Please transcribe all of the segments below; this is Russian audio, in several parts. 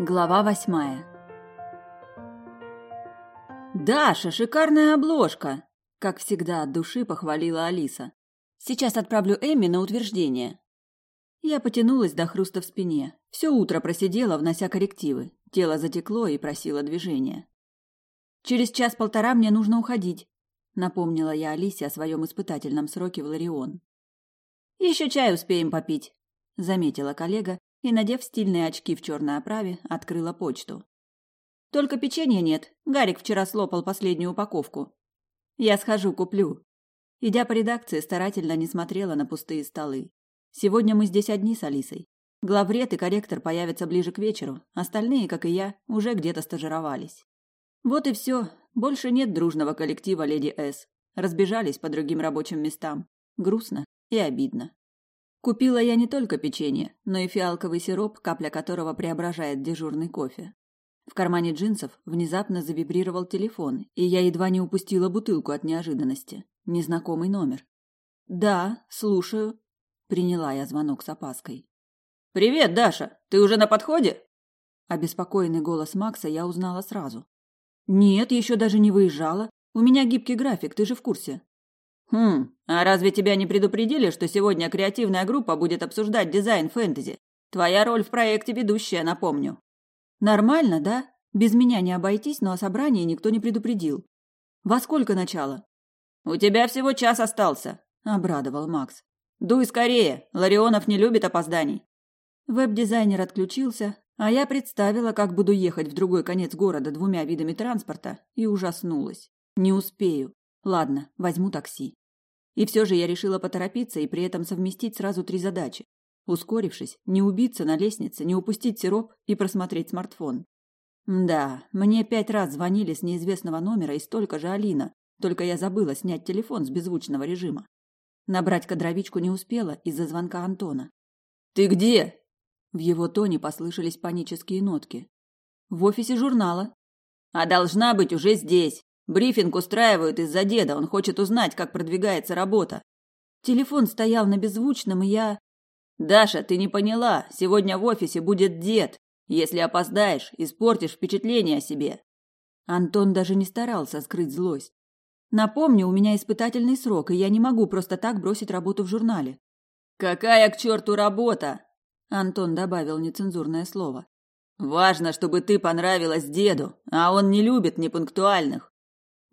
Глава восьмая «Даша, шикарная обложка!» Как всегда от души похвалила Алиса. «Сейчас отправлю Эмми на утверждение». Я потянулась до хруста в спине. Все утро просидела, внося коррективы. Тело затекло и просило движения. «Через час-полтора мне нужно уходить», — напомнила я Алисе о своем испытательном сроке в Ларион. «Еще чай успеем попить», — заметила коллега и, надев стильные очки в черной оправе, открыла почту. «Только печенья нет. Гарик вчера слопал последнюю упаковку. Я схожу, куплю». Идя по редакции, старательно не смотрела на пустые столы. Сегодня мы здесь одни с Алисой. Главред и корректор появятся ближе к вечеру, остальные, как и я, уже где-то стажировались. Вот и все. Больше нет дружного коллектива Леди С. Разбежались по другим рабочим местам. Грустно и обидно. Купила я не только печенье, но и фиалковый сироп, капля которого преображает дежурный кофе. В кармане джинсов внезапно завибрировал телефон, и я едва не упустила бутылку от неожиданности. Незнакомый номер. «Да, слушаю», — приняла я звонок с опаской. «Привет, Даша! Ты уже на подходе?» Обеспокоенный голос Макса я узнала сразу. «Нет, еще даже не выезжала. У меня гибкий график, ты же в курсе». Хм, а разве тебя не предупредили, что сегодня креативная группа будет обсуждать дизайн фэнтези? Твоя роль в проекте ведущая, напомню. Нормально, да? Без меня не обойтись, но о собрании никто не предупредил. Во сколько начало? У тебя всего час остался, обрадовал Макс. Дуй скорее, Ларионов не любит опозданий. Веб-дизайнер отключился, а я представила, как буду ехать в другой конец города двумя видами транспорта, и ужаснулась. Не успею. Ладно, возьму такси. И все же я решила поторопиться и при этом совместить сразу три задачи. Ускорившись, не убиться на лестнице, не упустить сироп и просмотреть смартфон. Да, мне пять раз звонили с неизвестного номера и столько же Алина, только я забыла снять телефон с беззвучного режима. Набрать кадровичку не успела из-за звонка Антона. «Ты где?» В его тоне послышались панические нотки. «В офисе журнала». «А должна быть уже здесь. Брифинг устраивают из-за деда, он хочет узнать, как продвигается работа. Телефон стоял на беззвучном, и я... Даша, ты не поняла, сегодня в офисе будет дед. Если опоздаешь, испортишь впечатление о себе. Антон даже не старался скрыть злость. Напомню, у меня испытательный срок, и я не могу просто так бросить работу в журнале. Какая к черту работа? Антон добавил нецензурное слово. Важно, чтобы ты понравилась деду, а он не любит непунктуальных.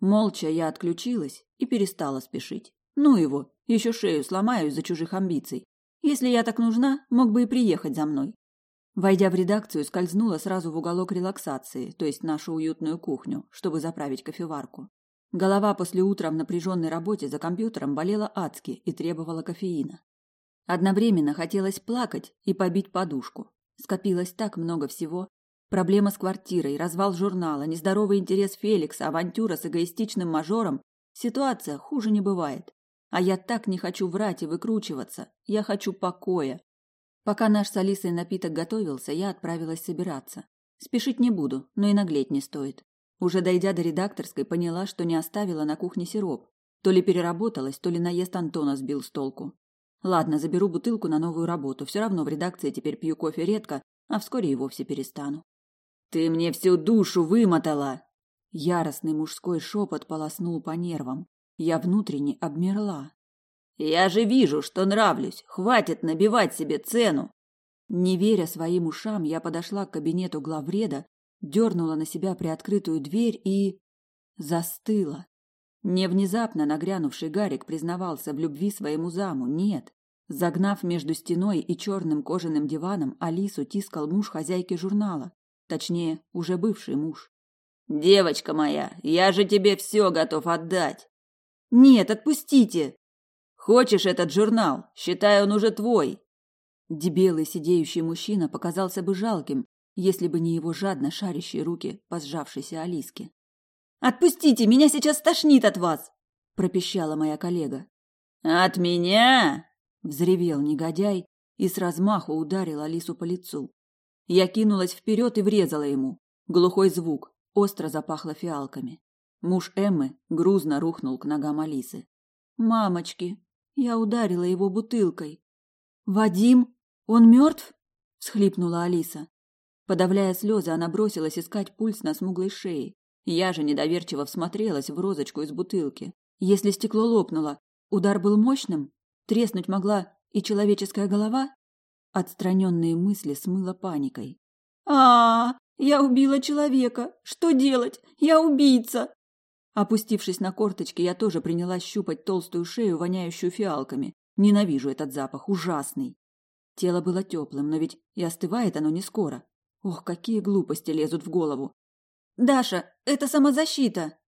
Молча я отключилась и перестала спешить. Ну его, еще шею сломаю из-за чужих амбиций. Если я так нужна, мог бы и приехать за мной. Войдя в редакцию, скользнула сразу в уголок релаксации, то есть нашу уютную кухню, чтобы заправить кофеварку. Голова после утра в напряженной работе за компьютером болела адски и требовала кофеина. Одновременно хотелось плакать и побить подушку. Скопилось так много всего, Проблема с квартирой, развал журнала, нездоровый интерес Феликса, авантюра с эгоистичным мажором. Ситуация хуже не бывает. А я так не хочу врать и выкручиваться. Я хочу покоя. Пока наш с Алисой напиток готовился, я отправилась собираться. Спешить не буду, но и наглеть не стоит. Уже дойдя до редакторской, поняла, что не оставила на кухне сироп. То ли переработалась, то ли наезд Антона сбил с толку. Ладно, заберу бутылку на новую работу. Все равно в редакции теперь пью кофе редко, а вскоре и вовсе перестану. Ты мне всю душу вымотала. Яростный мужской шепот полоснул по нервам. Я внутренне обмерла. Я же вижу, что нравлюсь. Хватит набивать себе цену. Не веря своим ушам, я подошла к кабинету главреда, дернула на себя приоткрытую дверь и застыла. Не внезапно нагрянувший Гарик признавался в любви своему заму. Нет, Загнав между стеной и черным кожаным диваном, Алису тискал муж хозяйки журнала. Точнее, уже бывший муж. Девочка моя, я же тебе все готов отдать. Нет, отпустите. Хочешь этот журнал? Считай, он уже твой. Дебелый сидеющий мужчина показался бы жалким, если бы не его жадно шарящие руки по сжавшейся Алиске. Отпустите, меня сейчас стошнит от вас, пропищала моя коллега. От меня? взревел негодяй и с размаху ударил Алису по лицу. Я кинулась вперед и врезала ему. Глухой звук, остро запахло фиалками. Муж Эммы грузно рухнул к ногам Алисы. Мамочки, я ударила его бутылкой. Вадим, он мертв? всхлипнула Алиса. Подавляя слезы, она бросилась искать пульс на смуглой шее. Я же недоверчиво всмотрелась в розочку из бутылки. Если стекло лопнуло, удар был мощным? Треснуть могла и человеческая голова? Отстраненные мысли смыло паникой. а, -а, -а Я убила человека! Что делать? Я убийца!» Опустившись на корточки, я тоже принялась щупать толстую шею, воняющую фиалками. Ненавижу этот запах, ужасный. Тело было теплым, но ведь и остывает оно не скоро. Ох, какие глупости лезут в голову. «Даша, это самозащита!»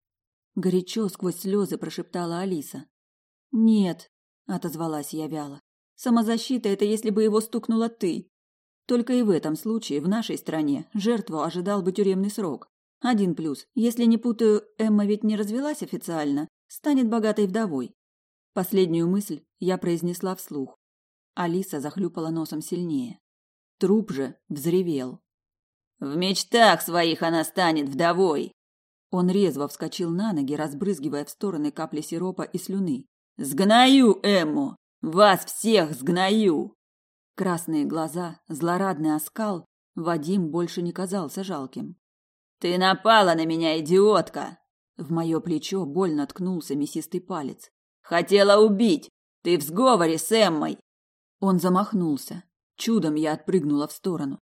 Горячо сквозь слезы прошептала Алиса. «Нет», — отозвалась я вяло. «Самозащита — это если бы его стукнула ты. Только и в этом случае в нашей стране жертву ожидал бы тюремный срок. Один плюс. Если не путаю, Эмма ведь не развелась официально, станет богатой вдовой. Последнюю мысль я произнесла вслух. Алиса захлюпала носом сильнее. Труп же взревел. В мечтах своих она станет вдовой. Он резво вскочил на ноги, разбрызгивая в стороны капли сиропа и слюны. Сгною Эмму, вас всех сгною. Красные глаза, злорадный оскал, Вадим больше не казался жалким. Ты напала на меня, идиотка. В мое плечо больно ткнулся мясистый палец. Хотела убить. Ты в сговоре с Эммой. Он замахнулся. Чудом я отпрыгнула в сторону.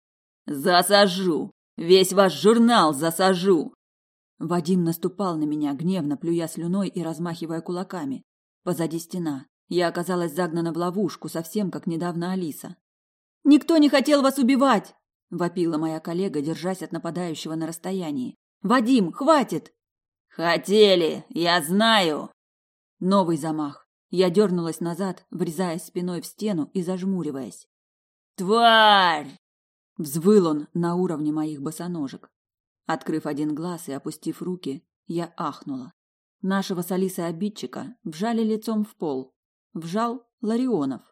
Засажу! Весь ваш журнал засажу!» Вадим наступал на меня, гневно плюя слюной и размахивая кулаками. Позади стена. Я оказалась загнана в ловушку, совсем как недавно Алиса. «Никто не хотел вас убивать!» – вопила моя коллега, держась от нападающего на расстоянии. «Вадим, хватит!» «Хотели, я знаю!» Новый замах. Я дернулась назад, врезаясь спиной в стену и зажмуриваясь. «Тварь!» Взвыл он на уровне моих босоножек. Открыв один глаз и опустив руки, я ахнула. Нашего с Алисой обидчика вжали лицом в пол. Вжал Ларионов.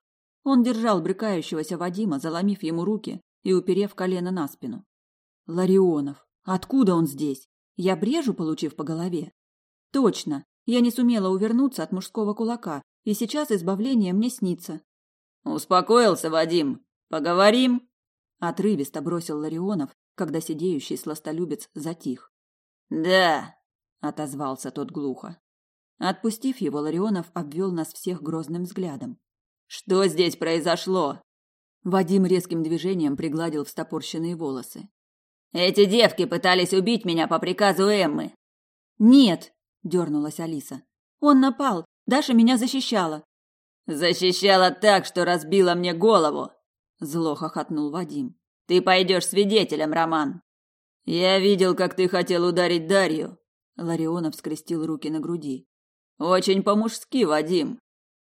Он держал брыкающегося Вадима, заломив ему руки и уперев колено на спину. Ларионов. Откуда он здесь? Я брежу, получив по голове? Точно. Я не сумела увернуться от мужского кулака, и сейчас избавление мне снится. Успокоился, Вадим. Поговорим? Отрывисто бросил Ларионов, когда сидеющий сластолюбец затих. «Да», — отозвался тот глухо. Отпустив его, Ларионов обвел нас всех грозным взглядом. «Что здесь произошло?» Вадим резким движением пригладил встопорщенные волосы. «Эти девки пытались убить меня по приказу Эммы». «Нет», — дернулась Алиса. «Он напал. Даша меня защищала». «Защищала так, что разбила мне голову», Зло хохотнул Вадим. Ты пойдешь свидетелем, Роман. Я видел, как ты хотел ударить Дарью. Ларионов скрестил руки на груди. Очень по-мужски, Вадим.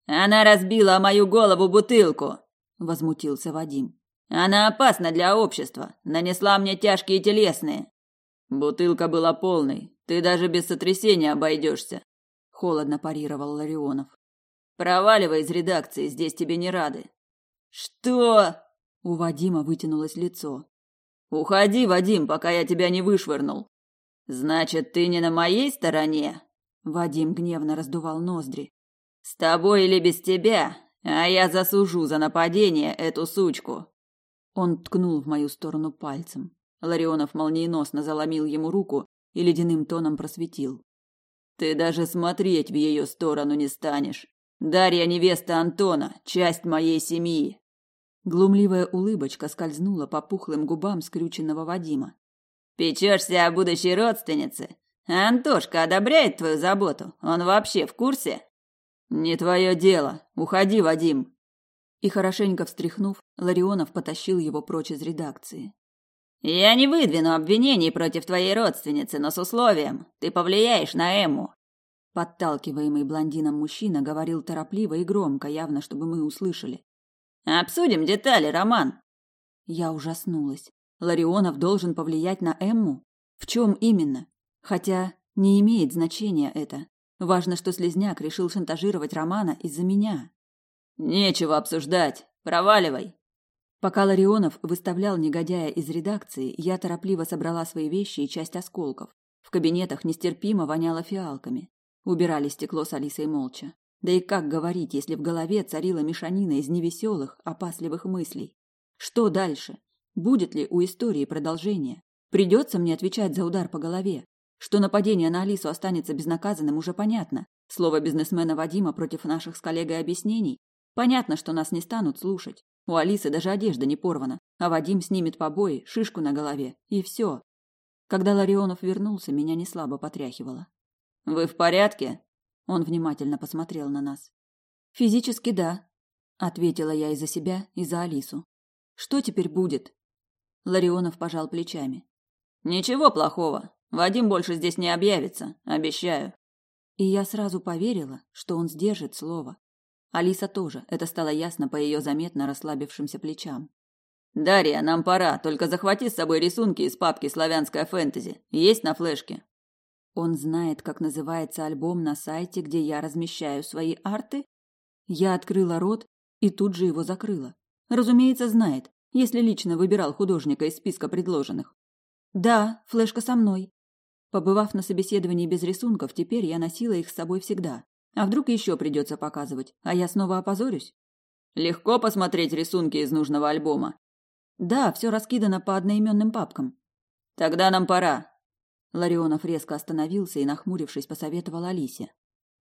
Она разбила мою голову бутылку, возмутился Вадим. Она опасна для общества, нанесла мне тяжкие телесные. Бутылка была полной, ты даже без сотрясения обойдешься, холодно парировал Ларионов. Проваливай из редакции, здесь тебе не рады. Что? У Вадима вытянулось лицо. Уходи, Вадим, пока я тебя не вышвырнул. Значит, ты не на моей стороне? Вадим гневно раздувал ноздри. С тобой или без тебя, а я засужу за нападение эту сучку. Он ткнул в мою сторону пальцем. Ларионов молниеносно заломил ему руку и ледяным тоном просветил. Ты даже смотреть в ее сторону не станешь. Дарья невеста Антона, часть моей семьи. Глумливая улыбочка скользнула по пухлым губам скрюченного Вадима. Печешься о будущей родственнице? Антошка одобряет твою заботу? Он вообще в курсе? Не твое дело. Уходи, Вадим. И хорошенько встряхнув, Ларионов потащил его прочь из редакции. Я не выдвину обвинений против твоей родственницы, но с условием ты повлияешь на Эму. Подталкиваемый блондином мужчина говорил торопливо и громко, явно чтобы мы услышали. Обсудим детали, Роман. Я ужаснулась. Ларионов должен повлиять на Эмму? В чем именно? Хотя не имеет значения это. Важно, что слезняк решил шантажировать Романа из-за меня. Нечего обсуждать. Проваливай. Пока Ларионов выставлял негодяя из редакции, я торопливо собрала свои вещи и часть осколков. В кабинетах нестерпимо воняло фиалками. Убирали стекло с Алисой молча. Да и как говорить, если в голове царила мешанина из невеселых, опасливых мыслей? Что дальше? Будет ли у истории продолжение? Придется мне отвечать за удар по голове. Что нападение на Алису останется безнаказанным, уже понятно. Слово бизнесмена Вадима против наших с коллегой объяснений. Понятно, что нас не станут слушать. У Алисы даже одежда не порвана, а Вадим снимет побои, шишку на голове, и все. Когда Ларионов вернулся, меня не слабо потряхивало. «Вы в порядке?» Он внимательно посмотрел на нас. «Физически да», — ответила я и за себя, и за Алису. «Что теперь будет?» Ларионов пожал плечами. «Ничего плохого. Вадим больше здесь не объявится, обещаю». И я сразу поверила, что он сдержит слово. Алиса тоже, это стало ясно по ее заметно расслабившимся плечам. «Дарья, нам пора, только захвати с собой рисунки из папки «Славянская фэнтези». Есть на флешке?» Он знает, как называется альбом на сайте, где я размещаю свои арты? Я открыла рот и тут же его закрыла. Разумеется, знает, если лично выбирал художника из списка предложенных. Да, флешка со мной. Побывав на собеседовании без рисунков, теперь я носила их с собой всегда. А вдруг еще придется показывать, а я снова опозорюсь? Легко посмотреть рисунки из нужного альбома. Да, все раскидано по одноименным папкам. Тогда нам пора. Ларионов резко остановился и, нахмурившись, посоветовал Алисе.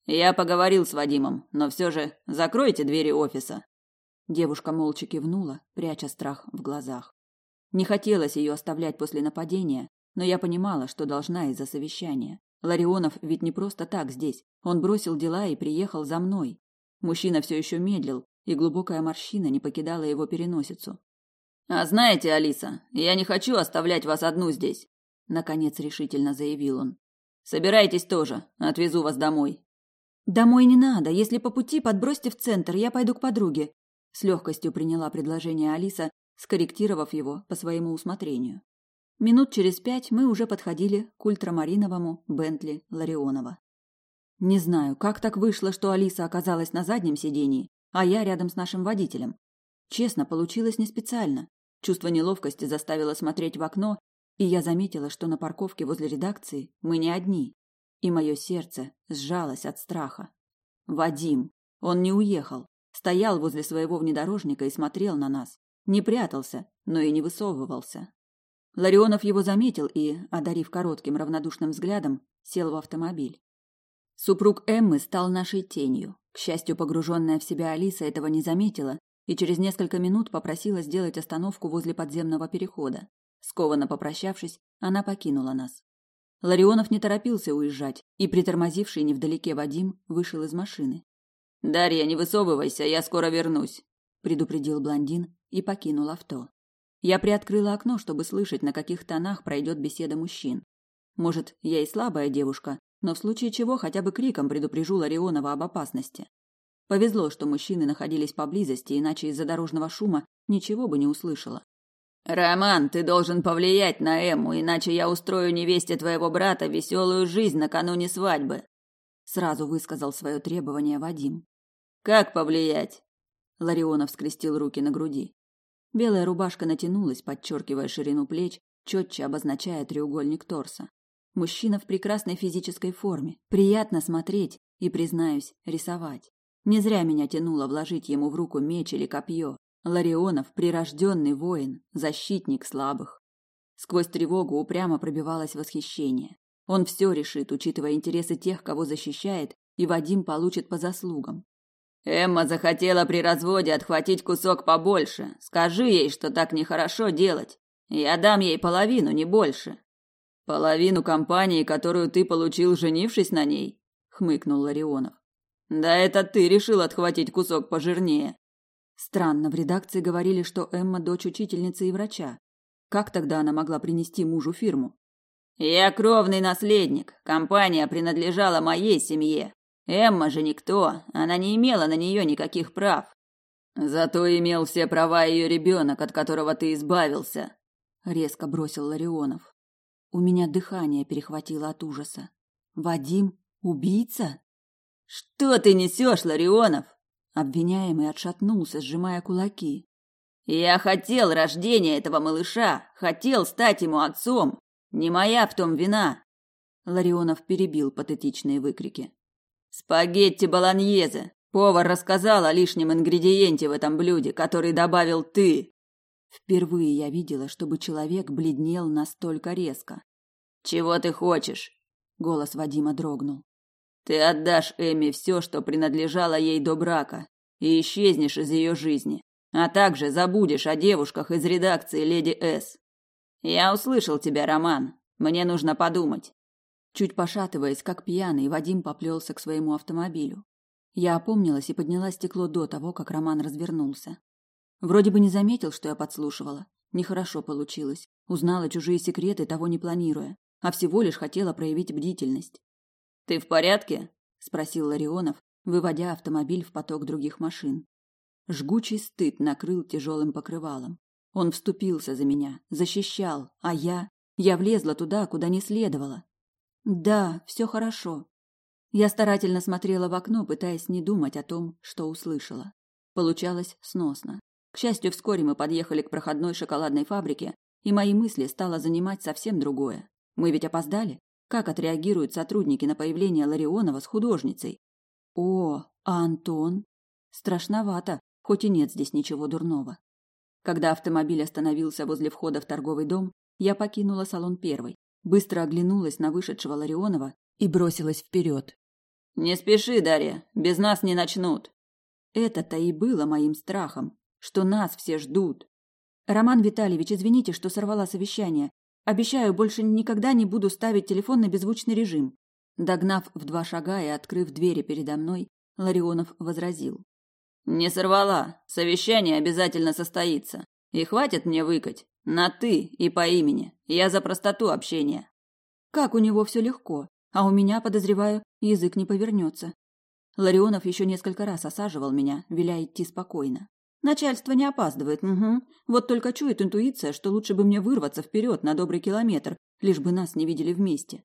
Я поговорил с Вадимом, но все же закройте двери офиса. Девушка молча кивнула, пряча страх в глазах. Не хотелось ее оставлять после нападения, но я понимала, что должна из-за совещания. Ларионов ведь не просто так здесь. Он бросил дела и приехал за мной. Мужчина все еще медлил, и глубокая морщина не покидала его переносицу. А знаете, Алиса, я не хочу оставлять вас одну здесь, наконец решительно заявил он. Собирайтесь тоже, отвезу вас домой. Домой не надо, если по пути подбросьте в центр, я пойду к подруге. С легкостью приняла предложение Алиса, скорректировав его по своему усмотрению. Минут через пять мы уже подходили к ультрамариновому Бентли Ларионова. Не знаю, как так вышло, что Алиса оказалась на заднем сидении, а я рядом с нашим водителем. Честно, получилось не специально. Чувство неловкости заставило смотреть в окно, и я заметила, что на парковке возле редакции мы не одни. И мое сердце сжалось от страха. Вадим. Он не уехал. Стоял возле своего внедорожника и смотрел на нас. Не прятался, но и не высовывался. Ларионов его заметил и, одарив коротким равнодушным взглядом, сел в автомобиль. Супруг Эммы стал нашей тенью. К счастью, погруженная в себя Алиса этого не заметила и через несколько минут попросила сделать остановку возле подземного перехода. Скованно попрощавшись, она покинула нас. Ларионов не торопился уезжать, и притормозивший невдалеке Вадим вышел из машины. «Дарья, не высовывайся, я скоро вернусь», – предупредил блондин и покинул авто. Я приоткрыла окно, чтобы слышать, на каких тонах пройдет беседа мужчин. Может, я и слабая девушка, но в случае чего хотя бы криком предупрежу Ларионова об опасности. Повезло, что мужчины находились поблизости, иначе из-за дорожного шума ничего бы не услышала. «Роман, ты должен повлиять на Эмму, иначе я устрою невесте твоего брата веселую жизнь накануне свадьбы», сразу высказал свое требование Вадим. «Как повлиять?» Ларионов скрестил руки на груди. Белая рубашка натянулась, подчеркивая ширину плеч, четче обозначая треугольник торса. Мужчина в прекрасной физической форме. Приятно смотреть и, признаюсь, рисовать. Не зря меня тянуло вложить ему в руку меч или копье. Ларионов – прирожденный воин, защитник слабых. Сквозь тревогу упрямо пробивалось восхищение. Он все решит, учитывая интересы тех, кого защищает, и Вадим получит по заслугам. Эмма захотела при разводе отхватить кусок побольше. Скажи ей, что так нехорошо делать. Я дам ей половину, не больше. Половину компании, которую ты получил, женившись на ней, хмыкнул Ларионов. Да это ты решил отхватить кусок пожирнее. Странно, в редакции говорили, что Эмма дочь учительницы и врача. Как тогда она могла принести мужу фирму? Я кровный наследник. Компания принадлежала моей семье. Эмма же никто, она не имела на нее никаких прав. Зато имел все права ее ребенок, от которого ты избавился, резко бросил Ларионов. У меня дыхание перехватило от ужаса. Вадим убийца? Что ты несешь, Ларионов? Обвиняемый отшатнулся, сжимая кулаки. Я хотел рождения этого малыша, хотел стать ему отцом. Не моя в том вина. Ларионов перебил патетичные выкрики. Спагетти болоньезе. Повар рассказал о лишнем ингредиенте в этом блюде, который добавил ты. Впервые я видела, чтобы человек бледнел настолько резко. «Чего ты хочешь?» — голос Вадима дрогнул. «Ты отдашь Эми все, что принадлежало ей до брака, и исчезнешь из ее жизни, а также забудешь о девушках из редакции Леди С. Я услышал тебя, Роман. Мне нужно подумать». Чуть пошатываясь, как пьяный, Вадим поплелся к своему автомобилю. Я опомнилась и подняла стекло до того, как Роман развернулся. Вроде бы не заметил, что я подслушивала. Нехорошо получилось. Узнала чужие секреты, того не планируя, а всего лишь хотела проявить бдительность. «Ты в порядке?» – спросил Ларионов, выводя автомобиль в поток других машин. Жгучий стыд накрыл тяжелым покрывалом. Он вступился за меня, защищал, а я... Я влезла туда, куда не следовало. Да, все хорошо. Я старательно смотрела в окно, пытаясь не думать о том, что услышала. Получалось сносно. К счастью, вскоре мы подъехали к проходной шоколадной фабрике, и мои мысли стало занимать совсем другое. Мы ведь опоздали? Как отреагируют сотрудники на появление Ларионова с художницей? О, а Антон? Страшновато, хоть и нет здесь ничего дурного. Когда автомобиль остановился возле входа в торговый дом, я покинула салон первой, быстро оглянулась на вышедшего Ларионова и бросилась вперед. «Не спеши, Дарья, без нас не начнут». Это-то и было моим страхом, что нас все ждут. Роман Витальевич, извините, что сорвала совещание. Обещаю, больше никогда не буду ставить телефон на беззвучный режим. Догнав в два шага и открыв двери передо мной, Ларионов возразил. Не сорвала. Совещание обязательно состоится. И хватит мне выкать. На «ты» и по имени. Я за простоту общения. Как у него все легко. А у меня, подозреваю, язык не повернется. Ларионов еще несколько раз осаживал меня, веля идти спокойно. Начальство не опаздывает, угу. Вот только чует интуиция, что лучше бы мне вырваться вперед на добрый километр, лишь бы нас не видели вместе.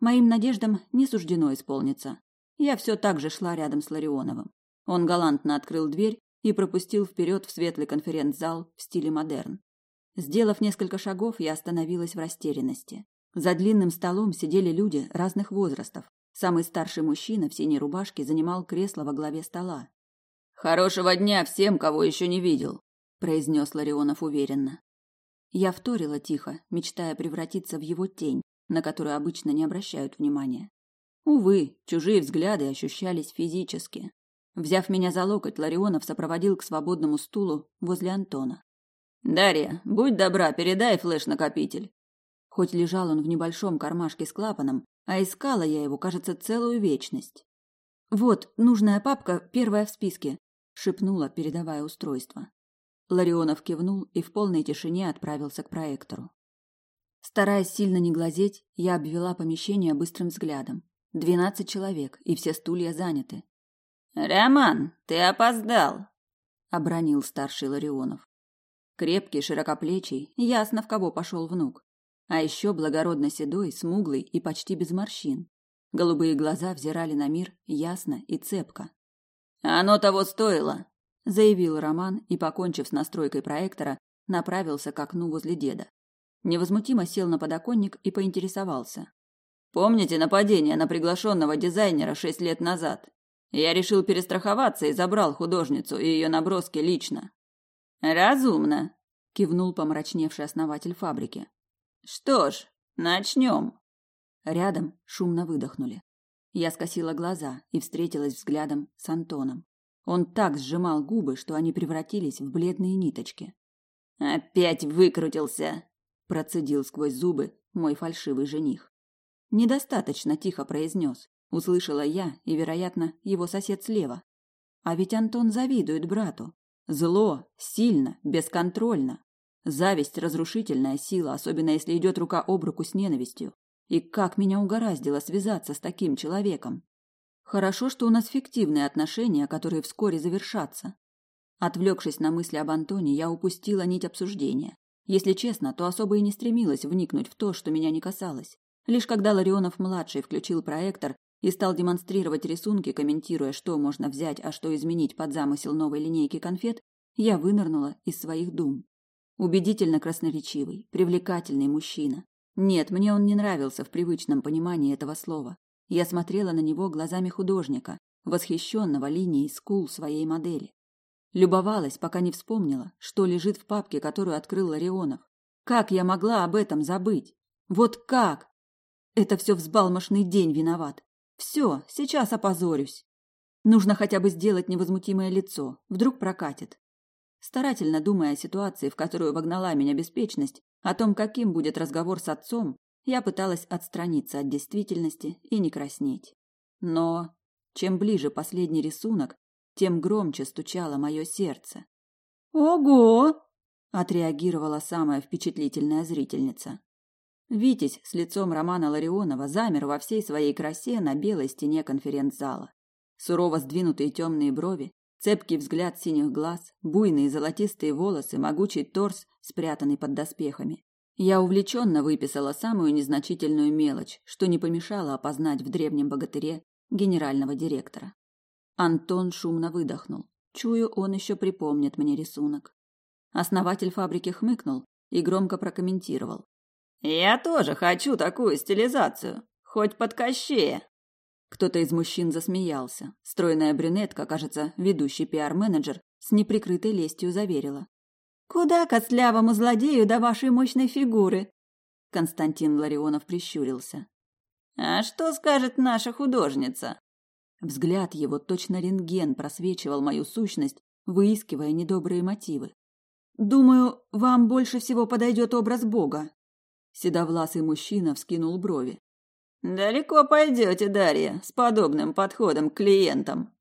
Моим надеждам не суждено исполниться. Я все так же шла рядом с Ларионовым. Он галантно открыл дверь и пропустил вперед в светлый конференц-зал в стиле модерн. Сделав несколько шагов, я остановилась в растерянности. За длинным столом сидели люди разных возрастов. Самый старший мужчина в синей рубашке занимал кресло во главе стола. «Хорошего дня всем, кого еще не видел», – произнес Ларионов уверенно. Я вторила тихо, мечтая превратиться в его тень, на которую обычно не обращают внимания. Увы, чужие взгляды ощущались физически. Взяв меня за локоть, Ларионов сопроводил к свободному стулу возле Антона. «Дарья, будь добра, передай флеш-накопитель». Хоть лежал он в небольшом кармашке с клапаном, а искала я его, кажется, целую вечность. «Вот, нужная папка, первая в списке», — шепнула, передавая устройство. Ларионов кивнул и в полной тишине отправился к проектору. Стараясь сильно не глазеть, я обвела помещение быстрым взглядом. Двенадцать человек, и все стулья заняты. «Роман, ты опоздал!» — обронил старший Ларионов. Крепкий, широкоплечий, ясно, в кого пошел внук. А еще благородно седой, смуглый и почти без морщин. Голубые глаза взирали на мир ясно и цепко. «Оно того стоило!» — заявил Роман и, покончив с настройкой проектора, направился к окну возле деда. Невозмутимо сел на подоконник и поинтересовался. «Помните нападение на приглашенного дизайнера шесть лет назад? Я решил перестраховаться и забрал художницу и ее наброски лично. Разумно, кивнул помрачневший основатель фабрики. Что ж, начнем. Рядом шумно выдохнули. Я скосила глаза и встретилась взглядом с Антоном. Он так сжимал губы, что они превратились в бледные ниточки. Опять выкрутился, процедил сквозь зубы мой фальшивый жених. Недостаточно тихо произнес услышала я и, вероятно, его сосед слева. А ведь Антон завидует брату. Зло, сильно, бесконтрольно. Зависть разрушительная сила, особенно если идет рука об руку с ненавистью. И как меня угораздило связаться с таким человеком. Хорошо, что у нас фиктивные отношения, которые вскоре завершатся. Отвлекшись на мысли об Антоне, я упустила нить обсуждения. Если честно, то особо и не стремилась вникнуть в то, что меня не касалось. Лишь когда Ларионов-младший включил проектор, и стал демонстрировать рисунки, комментируя, что можно взять, а что изменить под замысел новой линейки конфет, я вынырнула из своих дум. Убедительно красноречивый, привлекательный мужчина. Нет, мне он не нравился в привычном понимании этого слова. Я смотрела на него глазами художника, восхищенного линией скул своей модели. Любовалась, пока не вспомнила, что лежит в папке, которую открыл Ларионов. Как я могла об этом забыть? Вот как? Это все взбалмошный день виноват. Все, сейчас опозорюсь. Нужно хотя бы сделать невозмутимое лицо, вдруг прокатит. Старательно думая о ситуации, в которую вогнала меня беспечность, о том, каким будет разговор с отцом, я пыталась отстраниться от действительности и не краснеть. Но чем ближе последний рисунок, тем громче стучало мое сердце. «Ого!» – отреагировала самая впечатлительная зрительница. Витязь с лицом Романа Ларионова замер во всей своей красе на белой стене конференц-зала. Сурово сдвинутые темные брови, цепкий взгляд синих глаз, буйные золотистые волосы, могучий торс, спрятанный под доспехами. Я увлеченно выписала самую незначительную мелочь, что не помешало опознать в древнем богатыре генерального директора. Антон шумно выдохнул. Чую, он еще припомнит мне рисунок. Основатель фабрики хмыкнул и громко прокомментировал. «Я тоже хочу такую стилизацию, хоть под кощее». Кто-то из мужчин засмеялся. Стройная брюнетка, кажется, ведущий пиар-менеджер, с неприкрытой лестью заверила. «Куда костлявому злодею до вашей мощной фигуры?» Константин Ларионов прищурился. «А что скажет наша художница?» Взгляд его точно рентген просвечивал мою сущность, выискивая недобрые мотивы. «Думаю, вам больше всего подойдет образ Бога». Седовласый мужчина вскинул брови. Далеко пойдете, Дарья, с подобным подходом к клиентам.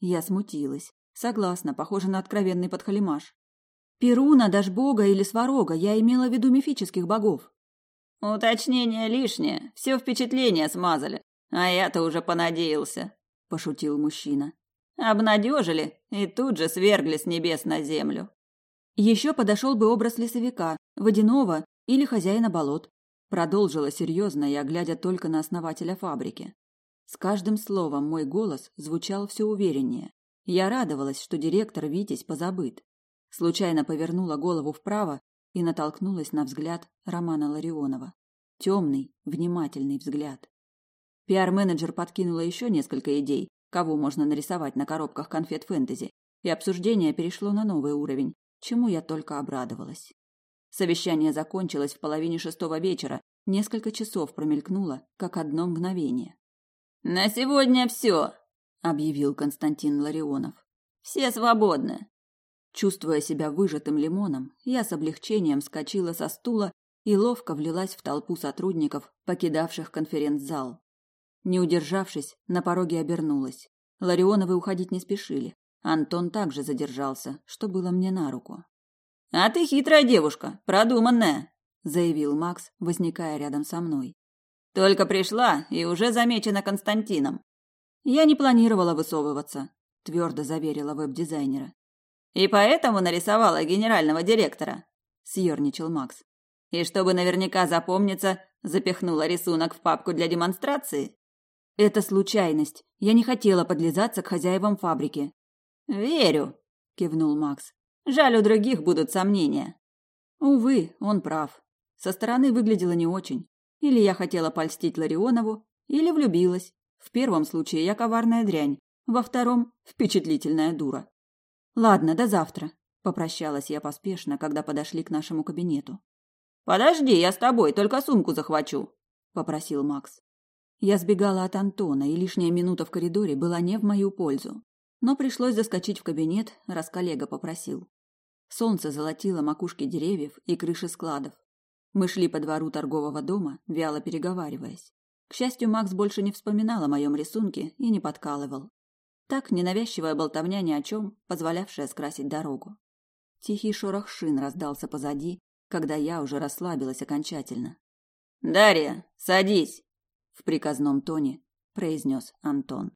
Я смутилась. Согласна, похоже на откровенный подхалимаш. Перуна, Дашбога или Сварога, я имела в виду мифических богов. Уточнение лишнее, все впечатления смазали. А я-то уже понадеялся, пошутил мужчина. Обнадежили и тут же свергли с небес на землю. Еще подошел бы образ лесовика, водяного или хозяина болот. Продолжила серьезно и оглядя только на основателя фабрики. С каждым словом мой голос звучал все увереннее. Я радовалась, что директор Витязь позабыт. Случайно повернула голову вправо и натолкнулась на взгляд Романа Ларионова. Темный, внимательный взгляд. Пиар-менеджер подкинула еще несколько идей, кого можно нарисовать на коробках конфет фэнтези, и обсуждение перешло на новый уровень, чему я только обрадовалась. Совещание закончилось в половине шестого вечера. Несколько часов промелькнуло, как одно мгновение. «На сегодня все», — объявил Константин Ларионов. «Все свободны». Чувствуя себя выжатым лимоном, я с облегчением скочила со стула и ловко влилась в толпу сотрудников, покидавших конференц-зал. Не удержавшись, на пороге обернулась. Ларионовы уходить не спешили. Антон также задержался, что было мне на руку. А ты хитрая девушка, продуманная, заявил Макс, возникая рядом со мной. Только пришла и уже замечена Константином. Я не планировала высовываться, твердо заверила веб-дизайнера. И поэтому нарисовала генерального директора, съерничал Макс. И чтобы наверняка запомниться, запихнула рисунок в папку для демонстрации. Это случайность. Я не хотела подлизаться к хозяевам фабрики. Верю, кивнул Макс. Жаль, у других будут сомнения. Увы, он прав. Со стороны выглядело не очень. Или я хотела польстить Ларионову, или влюбилась. В первом случае я коварная дрянь, во втором – впечатлительная дура. Ладно, до завтра. Попрощалась я поспешно, когда подошли к нашему кабинету. Подожди, я с тобой, только сумку захвачу, попросил Макс. Я сбегала от Антона, и лишняя минута в коридоре была не в мою пользу. Но пришлось заскочить в кабинет, раз коллега попросил. Солнце золотило макушки деревьев и крыши складов. Мы шли по двору торгового дома, вяло переговариваясь. К счастью, Макс больше не вспоминал о моем рисунке и не подкалывал. Так ненавязчивая болтовня ни о чем, позволявшая скрасить дорогу. Тихий шорох шин раздался позади, когда я уже расслабилась окончательно. «Дарья, садись!» — в приказном тоне произнес Антон.